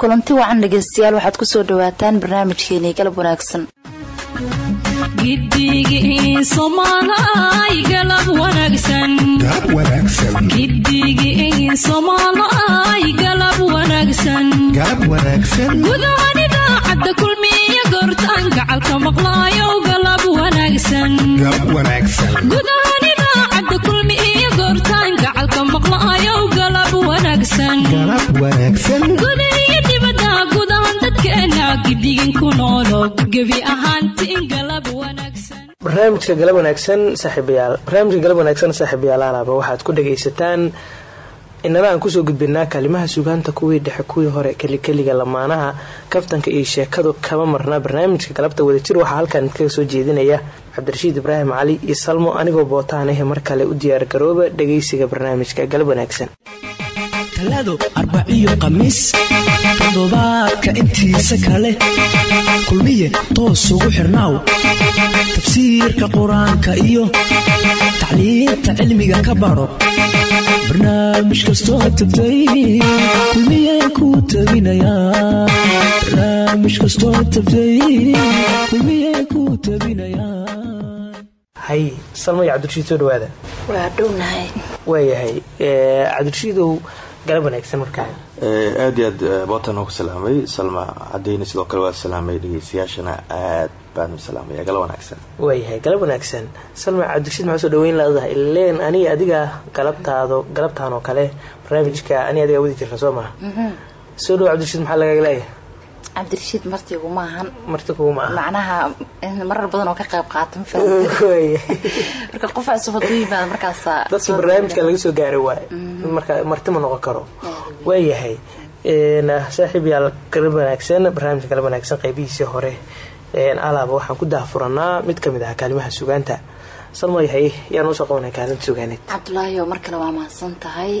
kulanti wacan dhegeystayaal waxaad ku soo dhawaataan barnaamijkeenii galab wanaagsan gudahan idaacadda kulmiya goortaan gacalka maqlaayo galab wanaagsangudahan idaacadda kulmi iyo goortaan gacalka maqlaayo galab wanaagsan barnaamijka galab wanaagsan saaxiibayaal. Barnaamijka galab wanaagsan saaxiibayaalaalaaba waxaad ku dhagaysataan inana aan ku soo gudbinaa kaalimaha sugaanta kuwii dhexe kuwii hore kelikeliga lamaanaha kaftanka iyo sheekadu kama marnaa barnaamijka galabta wadajir waxaa halkan idkaga soo jeedinaya cabdirashiid ibraahim cali iyo salmo anigoo bootaanahe mar kale u diyaargarooba dhagaysiga barnaamijka galab wanaagsan talaado arbaciyo khamiis toddobaadka intiisa kale kulmiye toos ugu xirnaaw tafsiirka qur'aanka iyo tacliinta cilmiga ka baro. Barnaamij kastoo tabtay kulmiye ku hay salmay cabdirashiid soo dhawaada waa dhownahay waayahay cabdirashiidow wanaagsan markaa aad iyo aad bootan ku salaamay. Salma cadeyne sidoo kale waa salaamay dhegeystayaashana aad baan u salaamaya galab wanaagsan. Waayahay galab wanaagsan. Salma cabdirashiid maxaa soo dhaweyn laadahay ileen aniga adiga galabtaado galabtaan oo kale barnaamijka ani adiga wadi jirna soo maha soo dhawo cabdirashiid maxaa lagaga leeyahay cabdirashiid martigu maahan. Marti kuguma aha macnaha marar badan oo ka qayb qaata marka qof cusub haduu yimaado markaasa dadka barnaamijka laga soo gaaray waay marka marti ma noqon karo. Waayahay saaxiib yaal galab wanaagsan barnaamijka galab wanaagsan qaybihiisii hore. Alaaba waxaan ku daafuranaa mid ka mid ah kaalimaha sugaanta. Salmayahay yaan u soo qabanaya kaalinta sugaaneed cabdulaahi oo mar kale waa mahadsan tahay.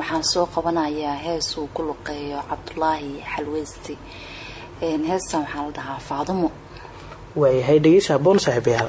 Waxaan soo qabanayaa hees uu ku luqeeyo cabdulaahi xalweysti heestan waxaa la dhahaa faadumo waayahay dhegeysa haboon saaxiibayaal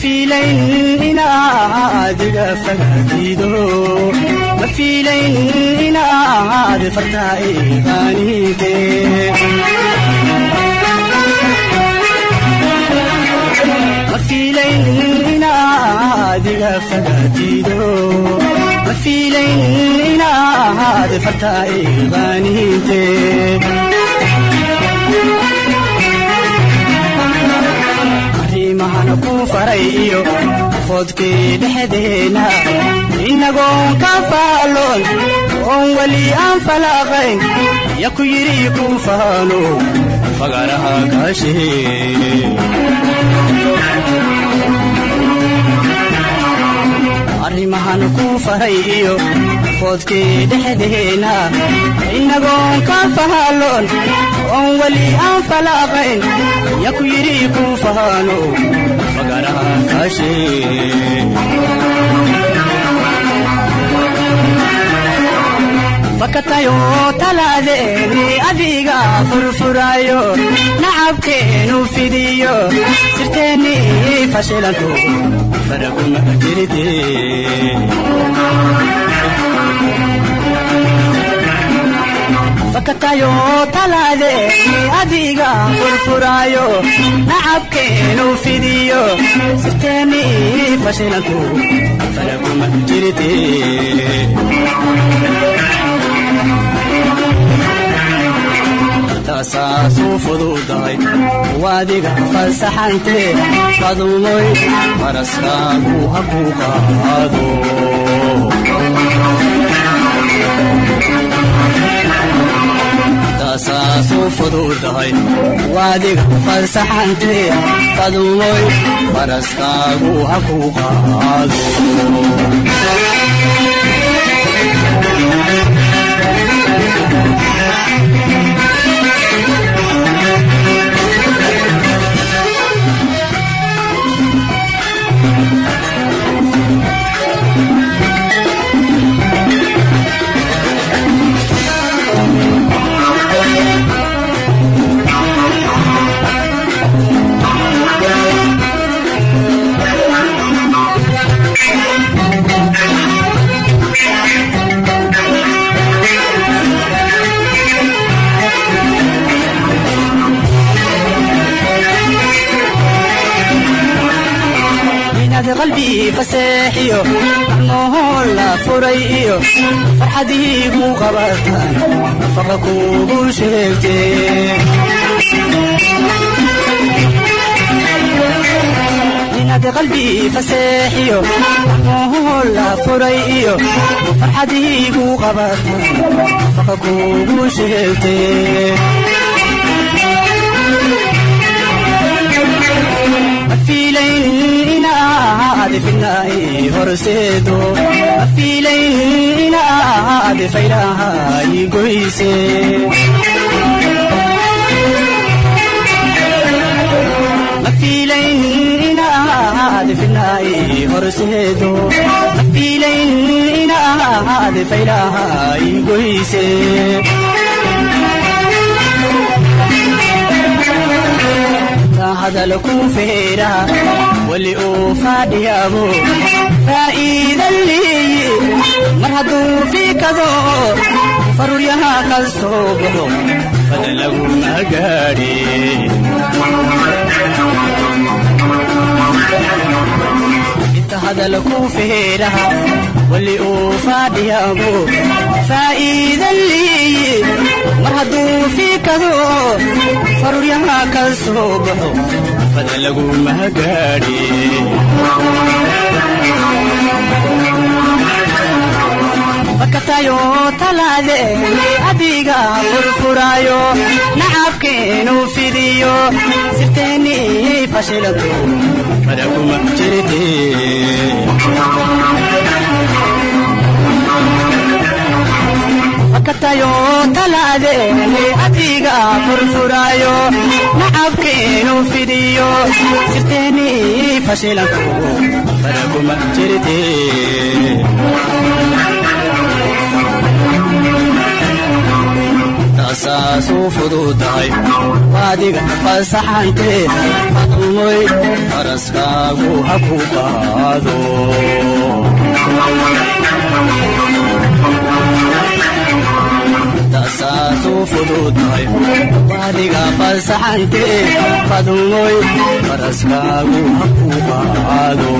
fiilayn inaad iga fagaatido ma fiilayn inaad fartaa iiqaanite ma fiilayn inaad iga fagaatido ma fiilayn inaad fartaa iiqaanite arrimahana ku faray iyo foodkii dhexdeena inagoon ka faaloon oon weli aan falaaqayn. Ya ku yidhi ku faano fagaraha kaashee arrimahan ku faray iyo foodkii dhexdeena inagoon ka faaloon oon weli aan falaaqayn. Ya ku yidhi ku faano fagaraha kaashee fakatayo talaadeeni adiga furfurayo nacabkeenu fidiyo sirteeni fashilanto faraguma jiride fakatayo talaadeeni adiga furfurayo nacabkeenu fidiyo sirteeni fashilanto faraguma jiride taasaasu fududahay waadiga fasaxante qadumoy faraskaagu haku qaado taasaasu fududahay waadiga fasaxante qadumoy faraskaagu haku qaado qalbii faseexiyo gacmohoo la furay iyo farxadii ku qabataan nafaqa kuugu sheegtee inaad qalbii faseexiyo gacmohoo la furay iyo farxadii ku qabataan nafaqa kuugu sheegtee afiilayn inaad fidnaay horseedo afiilayn inaad faylahay goyse afiilayn inaad fidnaay horseedo afiilayn inaad faylahay goyse hadal ku feera weli uu fadhiyaabo faa'iidan leeyi mar hadduu fiikado faruryaha ka soo baxo fada laguma gaadhi inta hadal ku feera weli uu fadhiyaabo faa'iidan leeyi mar hadduu fiikado faruryaha ka soo baxo fada laguma gaadhi fakatayo talaadeeni adiga furfurayo nacabkeenu fidiyo sirteeni fashilanto faraguma jirte fakatayo talaadeeni adiga furfurayo nacabkeenu fidiyo sirteeni fashilanto faraguma jirte taasaasu fududahay waadiga fasaxante adumoy faraskaagu haku qaado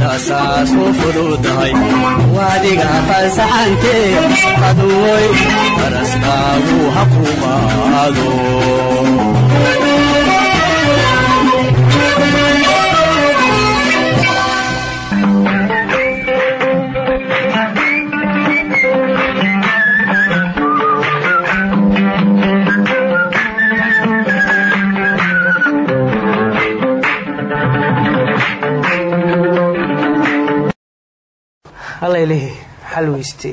taasaasu fududahay waadiga fasaxante adumoy faraskaagu haku qaado halaylehe xalweyste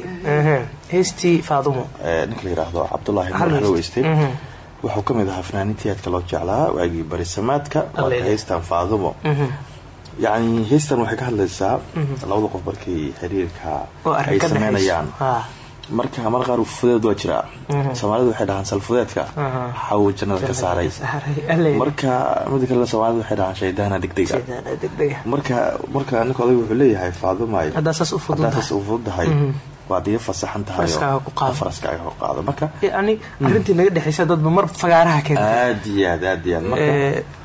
heestii faadumo. Ninka la yidhaahdo cabdulaahi nuur weyste. xalweyste wuxuu ka mid ahaa fanaaniintii aadka loo jeclaa waagii barisamaadka Alle. waa heystan faadumo. Yacni heystan waxay ka hadlaysaa labada qof markay xiriirka ay sameynayaan marka mar qaar fudeed waa jiraa. Soomaalidu waxay dhahaan salfudeedka xaw jannada ka saaray. marka mida kale soomaalidu waxay dhahaan shaydaana degdega. Marka marka ninka odayga wuxuu leeyahay faadumayo haddaa saas u fududahay. waad iga fasaxan tahay Faraskaaga ku qaado. marka yani arrintii naga dhexaysa dadba mar fagaaraha keenta aad iyo aad aad iyo aad.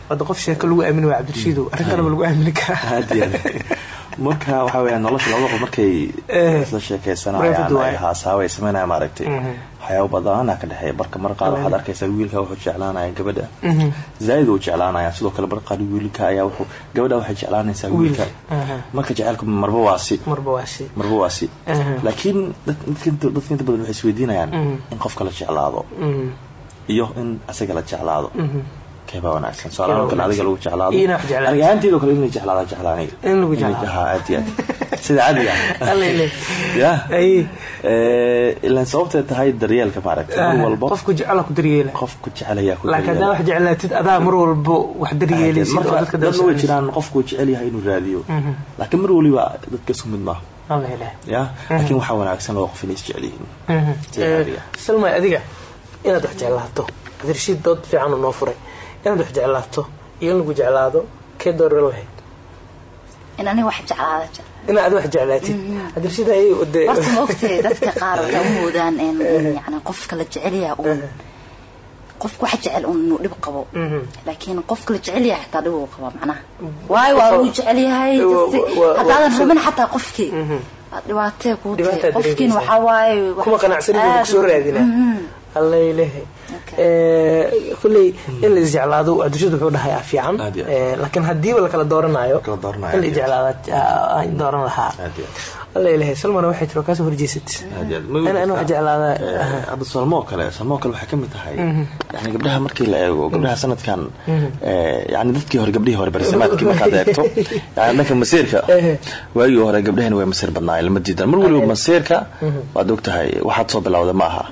Marka qof sheeko lagu aamini waa cabdirashiidow arrin kaleba lagu aamini karaa. Aad iyo aad marka waxaa weeyaan nolosha labada qof markay Eh. isla sheekaysanayaan Brevity ay waaye. haasaabo ay sameynayaan maaragtay. Waxyaabo badana ka dhexeeya. Marka mar qaar waxaad arkaysaa wiilka wuxuu jeclaanaya gabadha. Zaaid uu jeclaanaya. Sidoo kale mar qaar wiilka ayaa wuxuu gabadha waxay jeclaanaysaa wiilka. Aha. marka jacaylku marba waa si. Marba waa shay marba waa si. Aha. laakiin dad- dadka inta badan waxay isweydiinayaan in qofka la jeclaado. Mhm. iyo in asaga la jeclaado keebaa wanaagsan. Soalahan kale adiga lagu jeclaado. aniga ahaanteedoo kale inay jeclaada aad sida caadiga ah. Eh, ilaan sababtay tahay daryeelka maaragtay mar walbo qofku jecela ku daryeela. Qofku jecel ayaa ku laakiin daryeela wax jeclaatid adaa mar walbo wax daryeelaysid oo dadka dadna way jiraan qofku jecel yahay inuu raadiyo. Laakiin mar waliba dadka isku mid maaha. Ya. Laakiin waxaa wanaagsan laba qof inay isjecel yihiin Mhm. Eh, caadiga. adiga inaad wax jeclaato cabdirashiid dood fiican uu noo furay inaad wax jeclaato iyo in lagu jeclaado kee dooran lahayd? In aniga wax jeclaatid. Cabdirashiid ayay wade horta ma ogtahay dadka qaar waxay u moodaan in in yani qofka la jecelyaha uun qofka wax jecel uun inuu dhib qabo. Laakiin qofka la jecel yahay xataa dhib uu qaba macnaha. Waayo waa lagu jecel yahay Wa- dadki- wa- wa- haddaadan rabin xataa qofkii aad dhibaatee kuu tahay qofkiin waxaa waaye kuma qanacsanin buu aad- ku soo raadinaa Mhm. Okay. kulley in la isjeclaado cabdirashiid wuxuu dhahay ah fiican. Eh, laakiin hadiiba lakala dooranayo Kala dooranayo, in la aad iyo isjeclaada aan dooran lahaa. Salmana waxay waa kaasoo horjeesad jeclaada. Eh, hadda salmo kale salmo kale waxay ka mid tahay yani gabdhaha markii la eego gabdhaha sanadkan eh, yani dadkii hore gabdhihii hore barisamaadkii markaad eegto yani dhanka masiirka. Waagii hore gabdhahani way masiir badnaayeen lama diidan mar waliba masiirka waad ogtahay waxaad soo bilowda ma aha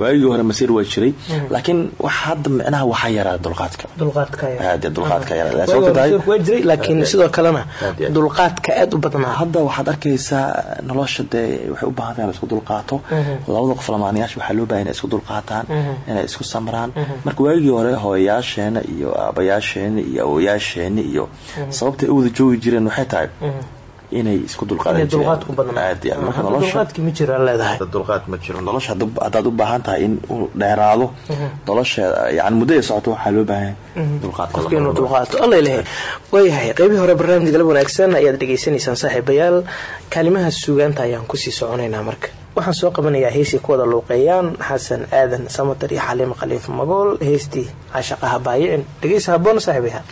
waagii hore masiir waa jiray. Laakiin wax hadda micnaha waxaa yaraa dulqaadka. Dulqaadka aad iyo dulqaadka yaraa. Waaga sababta tahay masiirku waa jiray laakiin sidoo kalena dulqaadka aad u badnaa. Hadda waxaad arkaysaa nolosha dee waxay u baahan tahay in la isku dulqaato. Labada qof lamaanayaasha waxaa loo baahan inay isku dulqaataan inay isku samraan. Marka waagii hore hooyayaasheena iyo aabayaasheena iyo awoyaasheena iyo sababtay u wada joogi jireen waxay tahay inay isku dulqaadan inay dulqaadku badnaa aad iyo aad. Marka Hadda nolosha dulqaadkii ma jiro leedahay. Hadda dulqaad ma jiro nolosha hadda- haddaad u baahan tahay in uu dheeraado nolosha yani muddo ay socoto waxaa loo baahan yahay dulqaadka qofka inuu labadaba. dulqaato alla ilahe waayahay qeybihii hore barnaamij galab wanaagsan ayaad dhegaysanaysaan saaxiibayaal. Kaalimaha suugaanta ayaan ku sii soconaynaa marka. Waxaan soo qabanayaa heesii ku wada luuqeeyaan xasan aadan samatar iyo xaliimo khaliif magool. Heestii caashaqaha baayicin. Dhegeysa haboon saaxiibayaal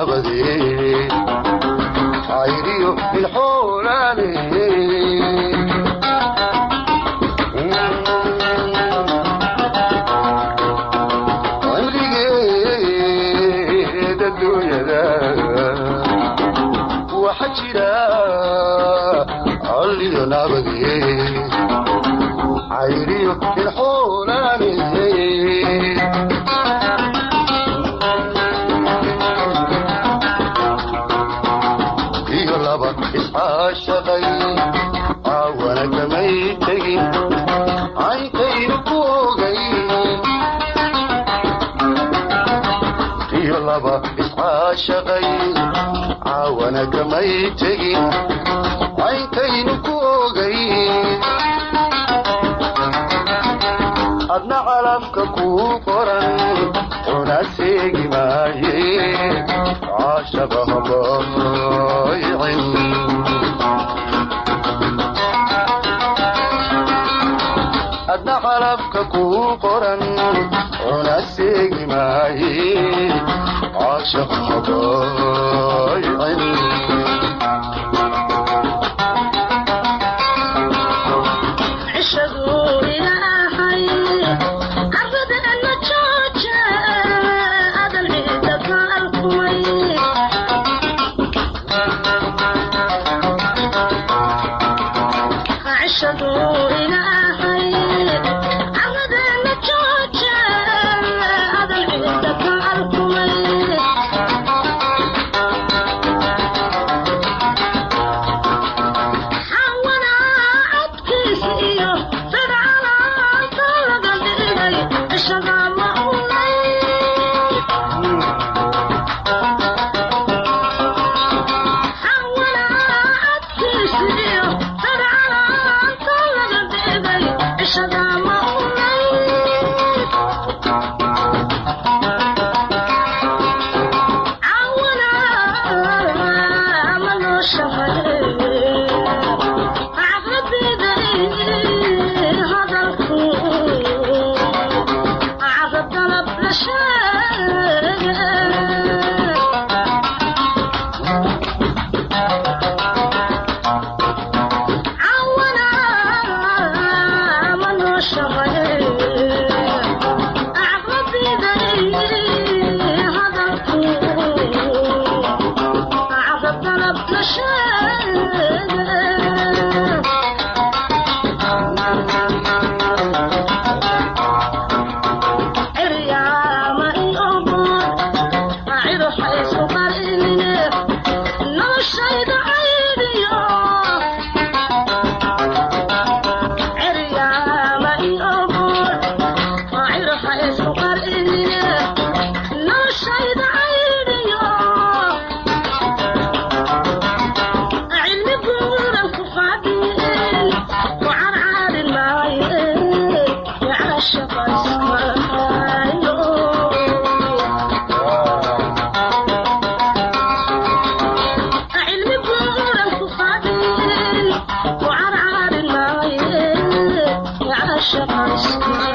labadii nolosha may tegin ayntaynu ku ogayn adna calabka kuu qoran una seegi maaye cashabahabaycin adna calabka kuu qoran una seegi maaye cashaq habayn Shall I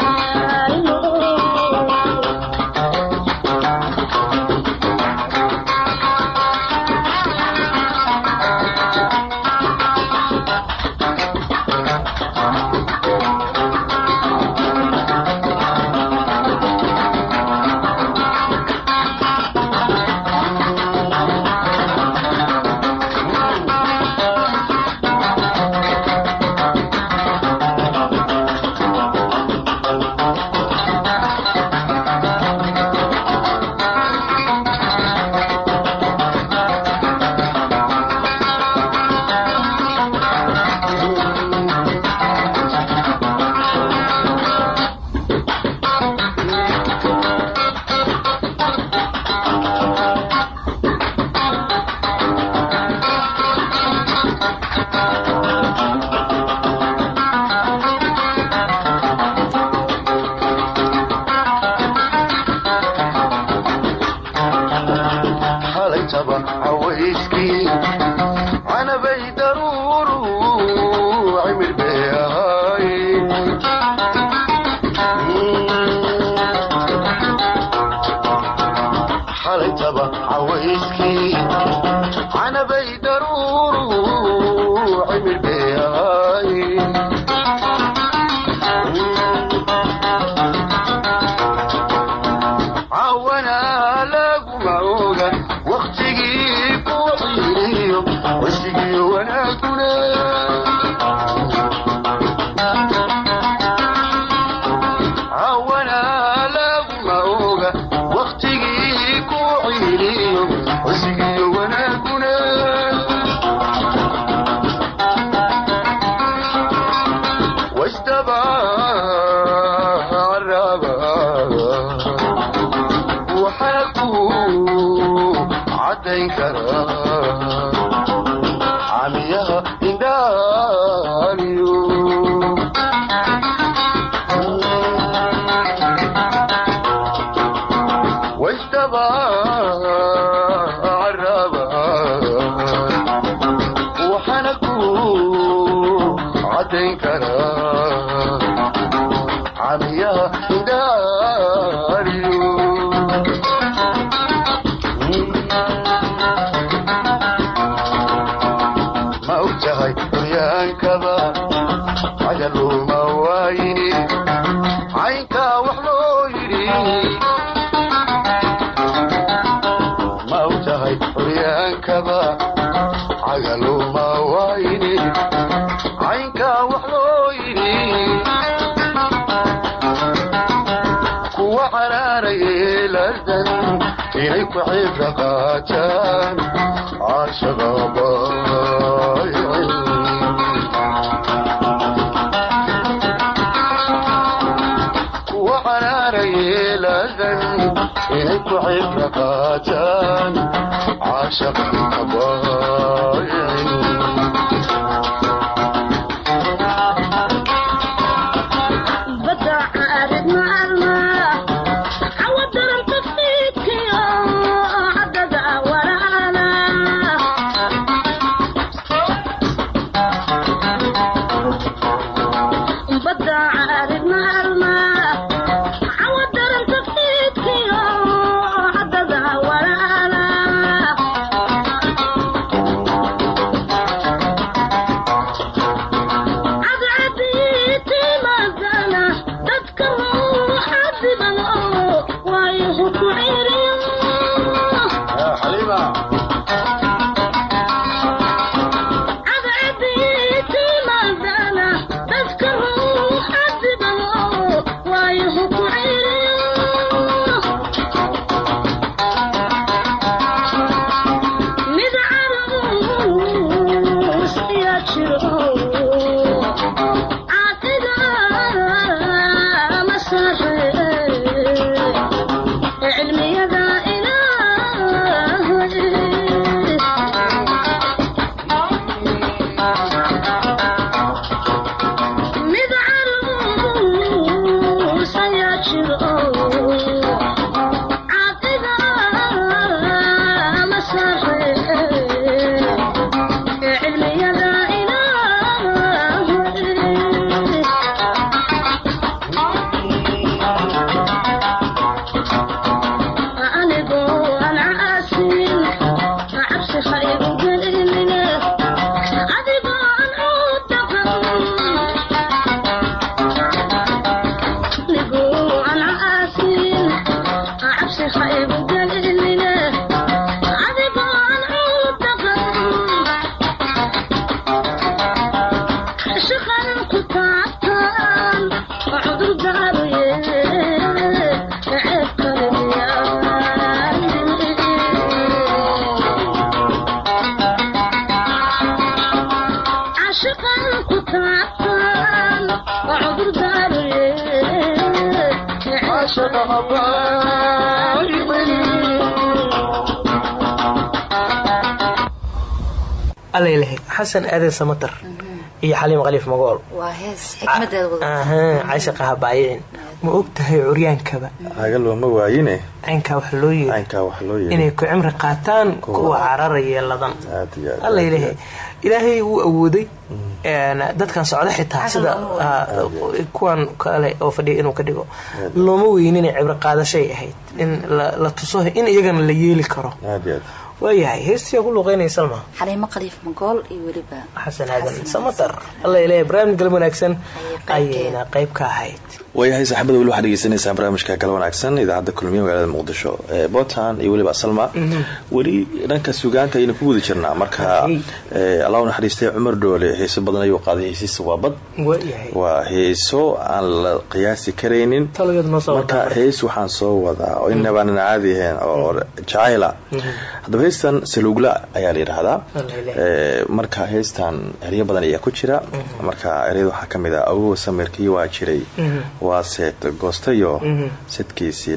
inay cibra qaataan caashaqabaaycin kuwa canaanayeeladan inay ku cibra qaataan caashaqabaaycin alalehe xasan aadan samatar iyo xaliim khaliif magool. Waa hees xikmadeeda wada ahaa cashaqa habaayicin ma og tahay curyaankaba? Haga looma waayine caynkaa wax loo yeeri inay ku cimri qaataan kuwa cararaya ladan aad iyo aad alla ilahe ilaahay wuu awooday. Een, dadkan socda xitaa sida ah, kuwan kale oo fadhiya inuu ka dhigo. Looma weynin cibro qaadashay ahayd. In la la tuso in iyagana la yeeli karo. Aad iyo aad waayahay heestiyaa ku luuqeynaya salma. Xaliimo khaliif magool iyo weliba. Xasan aadan samatar alla ilahe barnaamij galab wanaagsan ayayna qayb ka ahayd waayahay saaxiibada weli waxaad dhegeysanaysaan barnaamijka kala wanaagsan idaacadda kulmiye magaalada muqdisho ee botan iyo weliba salma. Weli dhanka sugaanta ayaynu ku guda jirnaa. Marka eh, allah u naxariistay cumar doole heeso badan ayuu qaaday heesiisa waa bad. Waa heeso aan la qiyaasi karaynin. Marka hees waxaan soo wadaa oo inabaanan caadi ahayn oo jacayla. Haddaba heestan saluugla ayaa la yidhaahdaa. Eh, marka heestan eryo badan ayaa ku jira. Marka eryada waxaa ka mid ah samirkii waa jiray waa seet goostayo.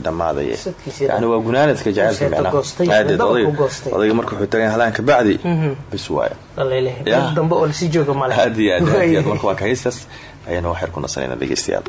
Dhammaaday Sadkiisii yani waa gunaanadka jacaylka Seeto micnaha goostay, Aadeed, dabarku odayga- goostay. odayga marka wuxuu tagan halaan ka bacdi bis Ya. dad dambe oo la sii jooga male aad iyo aad aad marka waa ka heestaas ayaana waxyar ku nasanayna dhegeystayaal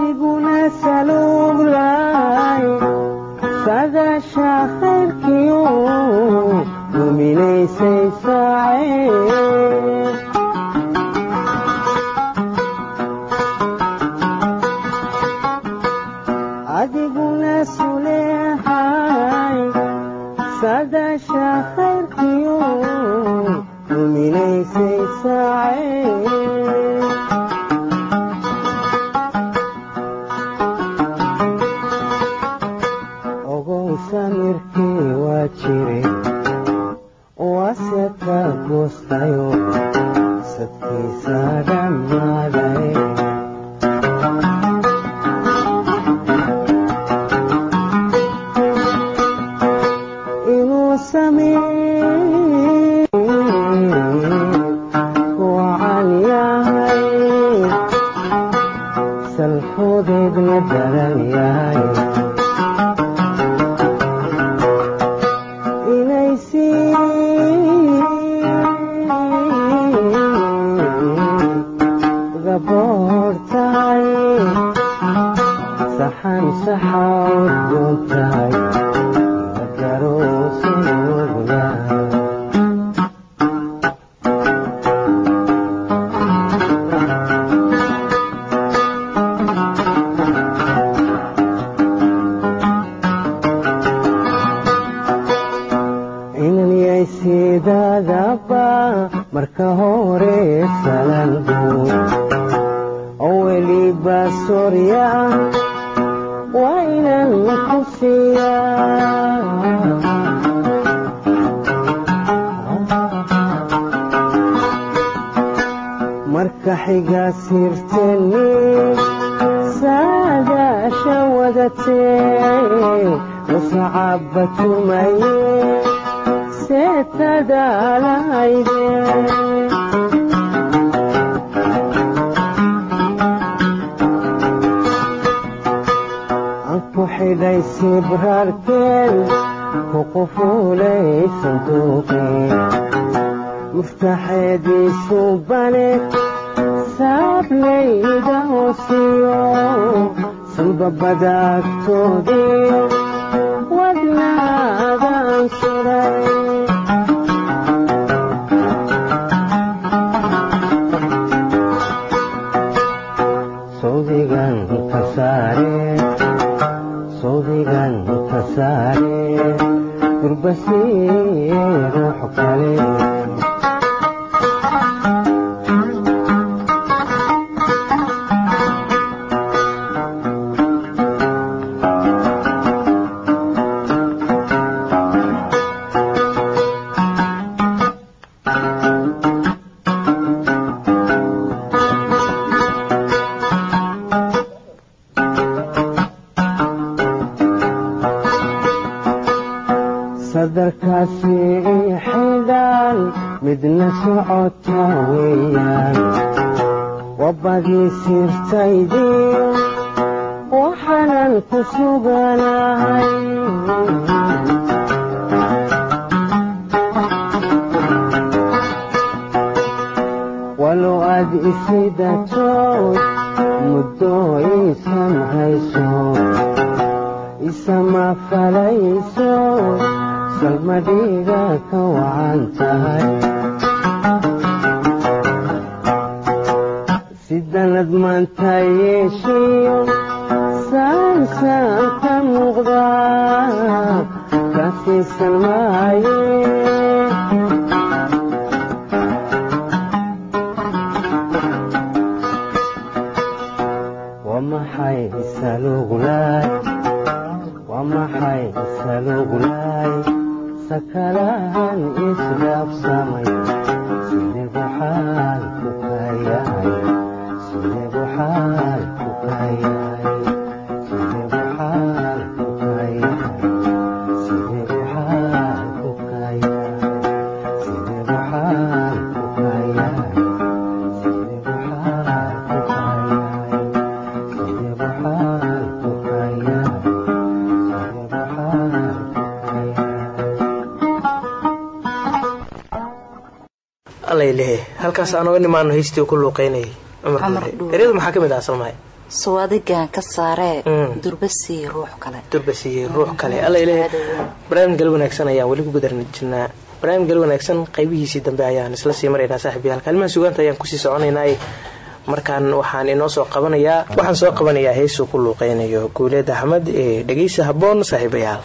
adiguna saluglay sadasha khayrkiyo duminaysay saacee xiga siirteni saadaasha wadatee musacabba tumaye seetadaalahayde anku xidhay sibraarteen xisaablayda oo badaagtoodii walow aad isidatood muddo iisan hayso. Isama falayso salmadhiga ka wacan tahay. Sidanad maanta yeeshiyo saansaan ka muuqda? Ka siisan maaye saluglaay sakalahan isdhaafsamay halkaas aan oga nimaano heystii ku luuqeynayay cumar maxaa ka mid ah salmahay sawadigan ka saaree Mm. durbasii ruux kale. Durba siiyey ruux kale. Allaylehe barnaamij gal wanaagsan ayaan weli ku gudaran jirnaa barnaamij gal wanaagsan qaybihiisii dambe ayaan isla sii maraynaa saaxiibayaal kaalmaha sugaanta ayaan ku sii soconaynaa. Markaan waxaan inoo soo qabanayaa waxaan soo qabanayaa heesuu ku luuqeynayo guuleed axmed ee dhegeysa habboon saaxiibayaal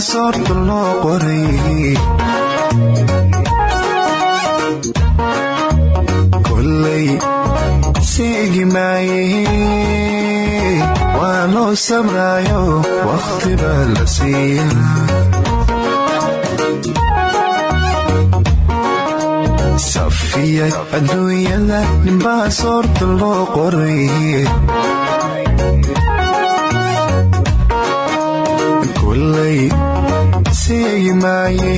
soorta loo qoray. Kolay seegi maaye. Waa loo sabraayo wakhti baa la siiyaa safiyay adduunyada ninbaa soorta loo qoray. Kulay seegi maaye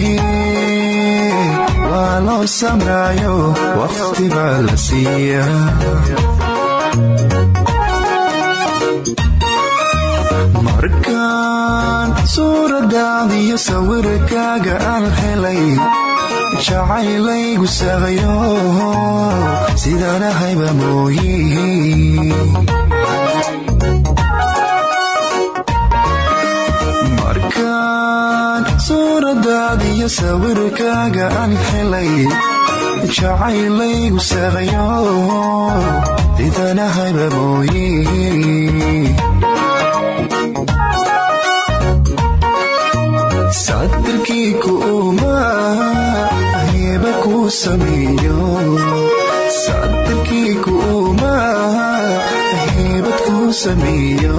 waa loo samraayo wakhti baa la siiyaa markaan suuradaadiyo sawirkaaga aan helay. Jacaylaygu saqayo sidaan ahayba mooyi suuradaadiyo sawirkaaga aan helay jacaylaygu saqayo sidaan ahayba mooyi sadarkii kuuma heba kuu sameeyo. Sadarkii kuuma hebad kuu sameeyo.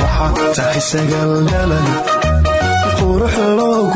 Waxaad tahay sagaal dhalan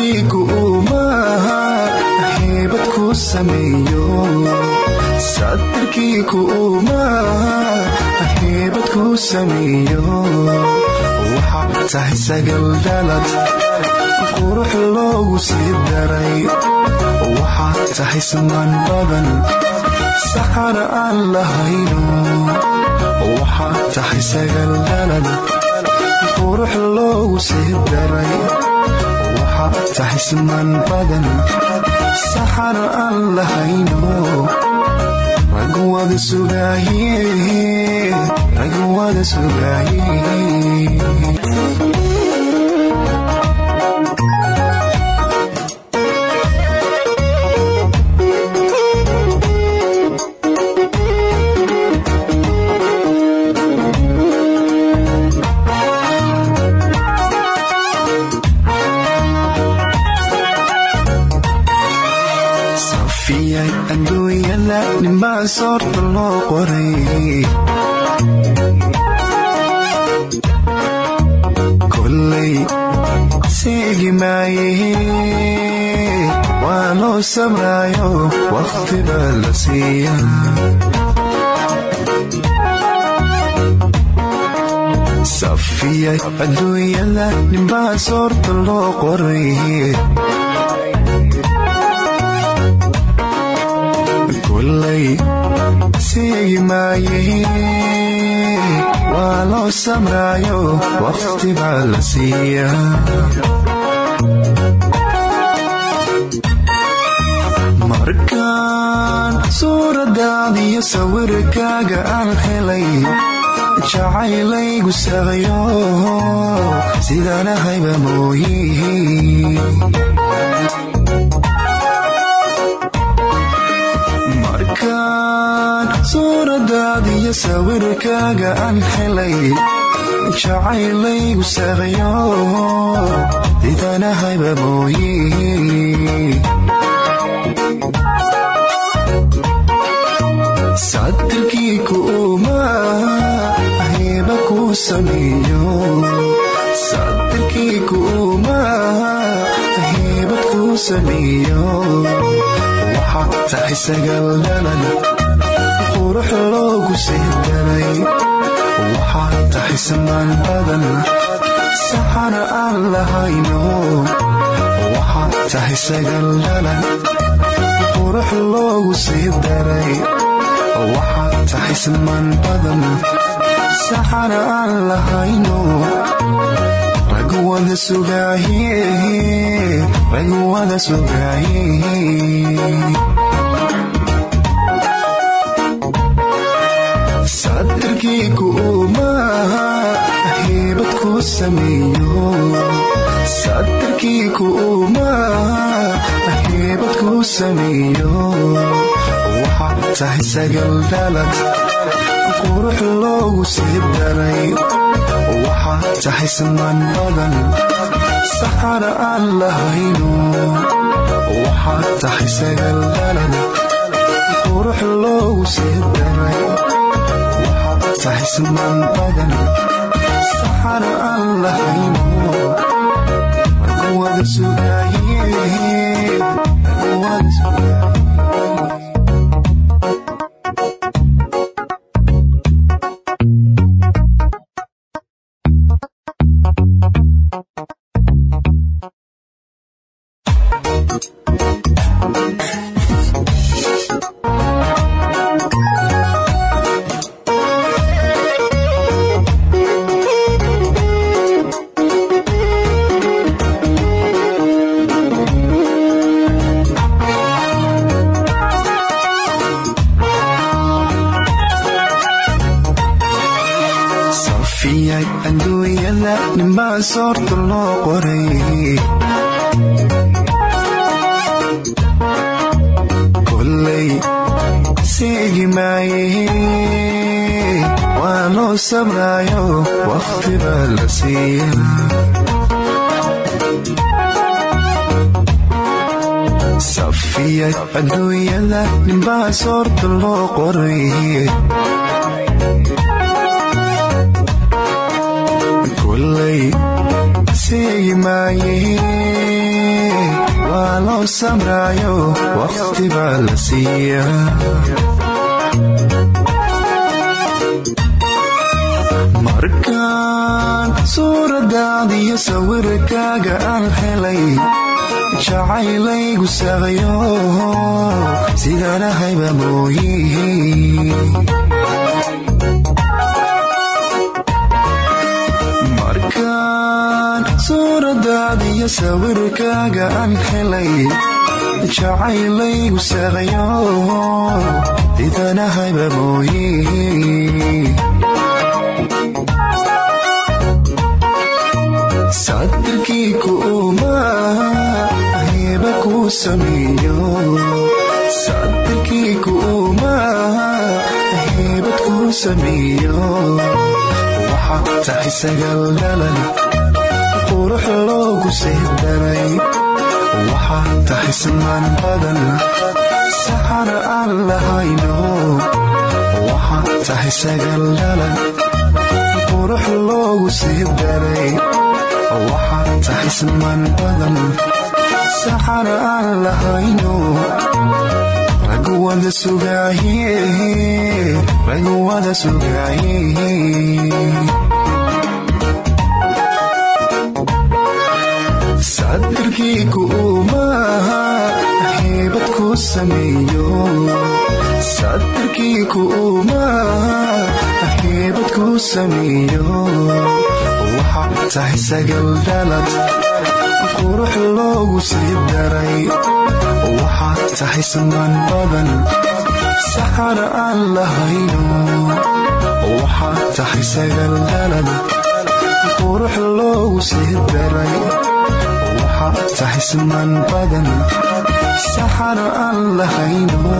sugaaye sadarkii kuuma heebad ku sameeyo. Sadarkii kuuma heebad ku sameeyo waxaad tahay sagal dhalad qurux loogu sii daray. Samaan badan saxana aan lahayno waxaad tahay sagal dhalad qurux loogu daray waxaad tahay samaan badan saxana aan lahayno rag wada sugaaye soorta loo qoray kollay seegi maaye waa loo sabraayo wakhti baa la siiya safiyay adduunyada ninbaa soorta loo qoray kullay seegi maaye waa loo samraayo wakhti baa la siiya markaan suuradaadiyo sawirkaaga aan helay jacaylaygu saqayo sidaan ahayba mooyi suuradaadiyo sawirkaaga aan helay jacaylaygu saqayo sidaan ahayba mooyi sadarkii kuuma heba kuu sameeyo. Sadarkii kuuma hebad kuu sameeyo. Waxaad tahay sagaal dhalan qurux loogu seedaray waxaad tahay badan. Saxana aan lahayno waxaad tahay qurux loogu seedaray waxaad tahay samaan badan saxana aan lahayno rag wada sugaaye rag wada sadarkii kuuma heebad ku sameeyo. Sadarkii kuuma heebad ku sameeyo. Waxaad tahay sagal dhalad qurux loogu sii daray. Waxaad tahay samaan badan saxana aan lahayno. Tahay sagal dhalad qurux loogu sii daray tahay badan seegi maaye waa loo samraayo wakhti baa la suuradaadiyo sawirkaaga aan helay jacaylaygu saaqayo sidaanahayba mooye suuradaadiyo sawirkaaga aan helay. Jacaylaygu saaqayo sidaanahayba mooye. Sadirkii kuuma heba kuu sameeyo. Sadirkii kuuma hebad kuu sameeyo. Waxaa tahay sagaal dhalan loogu seedaray waxaa tahay samaan badan saxar aan lahayno. Waxaa tahay sagaal dhalan qurux loogu seedaray waxaa tahay samaan badan saxar aan lahayno. Ragu wada sugaaye ragu wada sugaaye sadirkii kuuma heebad ku sameeyo. Sadirkii kuuma heebad ku sameeyo. Waxaa tahay sagal dhalad loogu sii daray. Waxaa tahay samaan badan saxar aan lahayno waxaa tahay sagal dhalad loogu sii daray waxaa tahay samaan badan. Saxar aan lahayno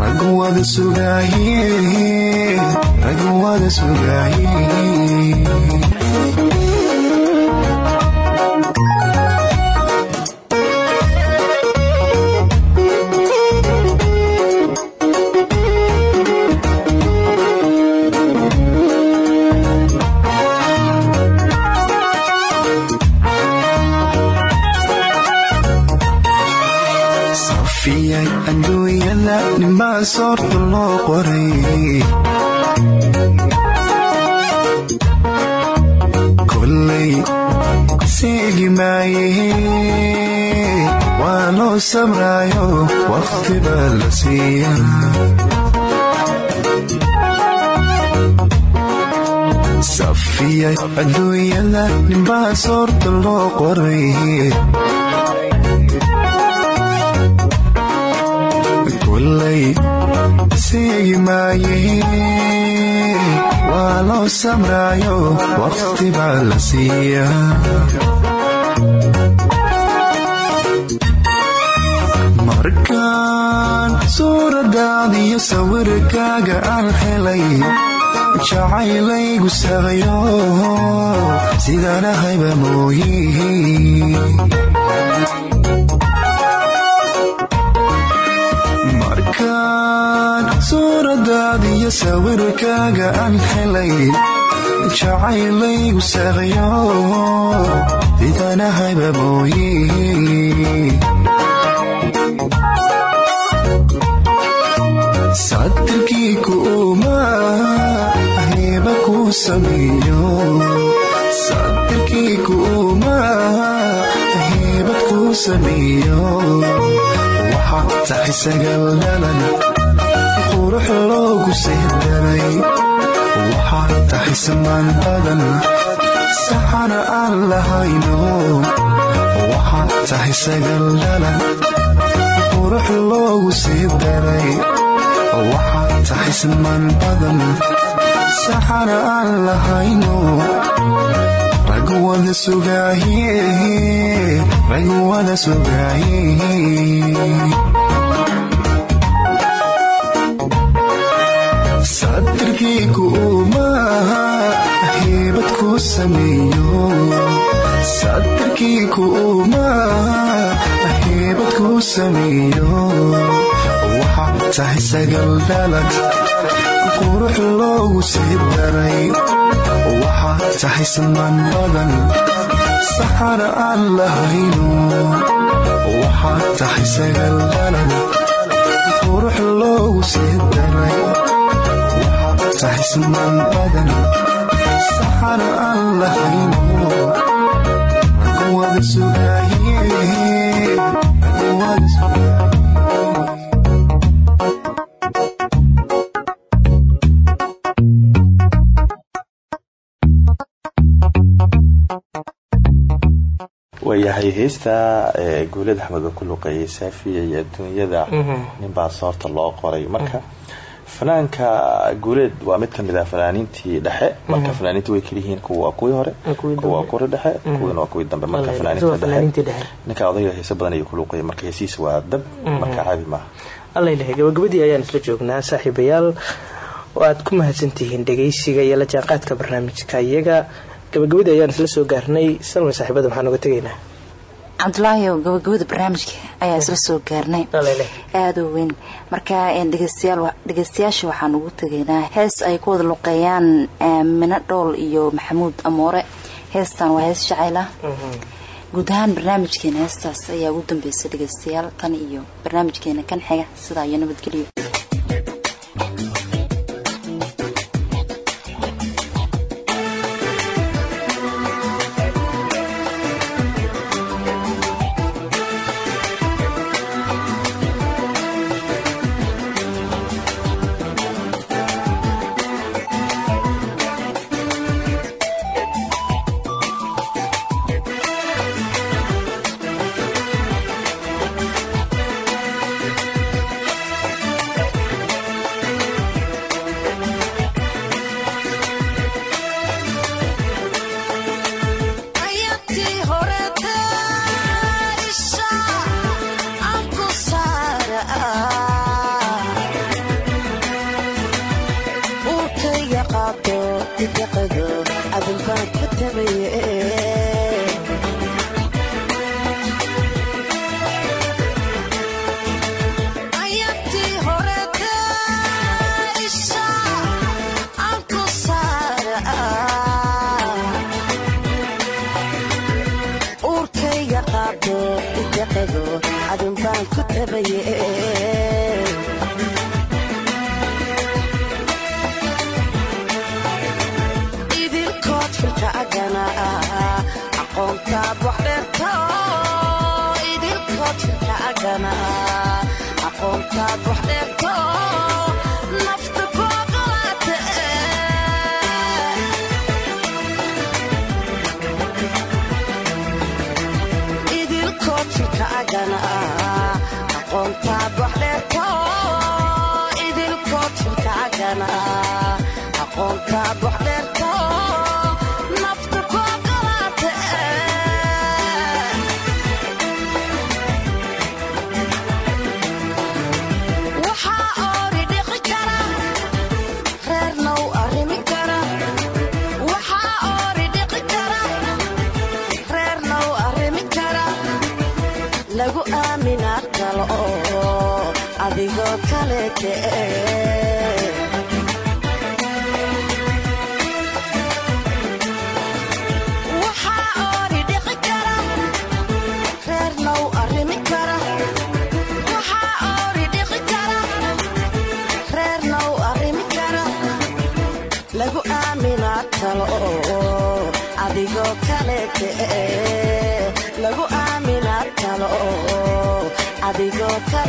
ragu wada sugaaye soorta loo qoray. Kollay seegi maaye. Waa loo sabraayo wakhti safiyay adduunyada ninbaa soorta loo qoray kollay seegi maaye waa loo samraayo wakhti baa la siiyaa markaan suuradaadiyo sawirkaaga aan helay jacaylaygu saaqayo sidaanahayba mooye markaan suuradaadiyo sawirkaaga aan helay jacaylaygu saaqayo didanahayba mooye sadirkii kuuma heeba kuu sameeyo. Sadirkii kuuma heebad kuu sameeyo sagaldhalan qurux loogu seedaray waxaad tahay samaan badan saxana aan lahayno. Waxaad tahay sagaldhalan qurux loogu seedaray waxaad tahay samaan badan saxana aan lahayno. Ragu wada sugaaye ragu wada sugaaye sadirkii kuuma heebad kuu sameeyo. Sadirkii kuuma heebad kuu sameeyo. Waxaad tahay sagaldhalad qurux loogu sii daray. Waxaad tahay samaan badan saxana aan lahayno waxaad tahay sagaldhalad qurux loogu sii daray waxaad tahay samaan badan saxana aan lahayno wada waayahay heesta guulad axmed oo ku luqeeyay saafiya iyo adduunyada. Ninbaa soorta loo qoray. Marka fanaanka guuleed waa mid ka mid ah fanaaniintii dhexe. Marka fanaaniinta way keliyihiin kuwa waa kuwii hore kuwa waa kuwii dhexe kuwiina waa kuwii dambe. Marka fanaaniinta dhexe ninka odayga heese badan ayuu ku marka waa dab marka caadi maaha. Gabagabadii ayaan isla joognaa saaxiibayaal. Oo aad ku mahadsantihiin dhegaysiga iyo la jaanqaadka barnaamijka. Iyaga gabagabadii ayaan isla soo gaarnay. Salma saaxiibada maxaan uga tegaynaa cabdulaahi oo gabagabada barnaamijka ayaa isla soo gaarnay. U weyn. Marka dhegeystayaasha waxaan ugu tegaynaa hees ay ku wada luqeeyaan mino dhool iyo maxamuud amoore. Heestan waa hees jacayl ah guud ahaan barnaamijkeena heestaas ayaa ugu dambeysay dhegeystayaal. Tan iyo barnaamijkeena kan xiga sidaa iyo nabadgelyo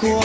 kuwa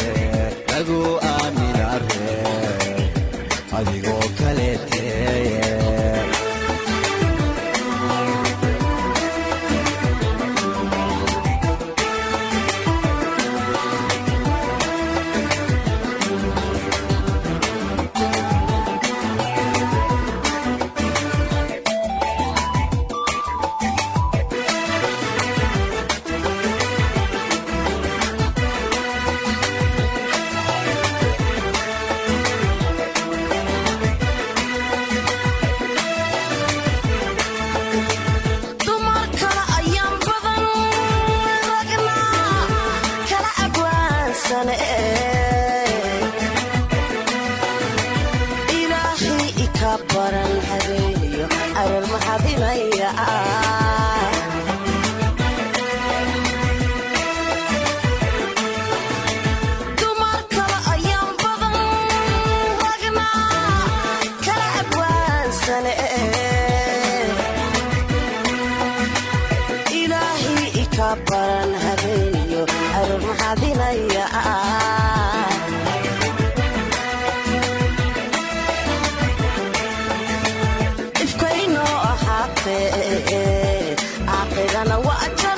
sana waa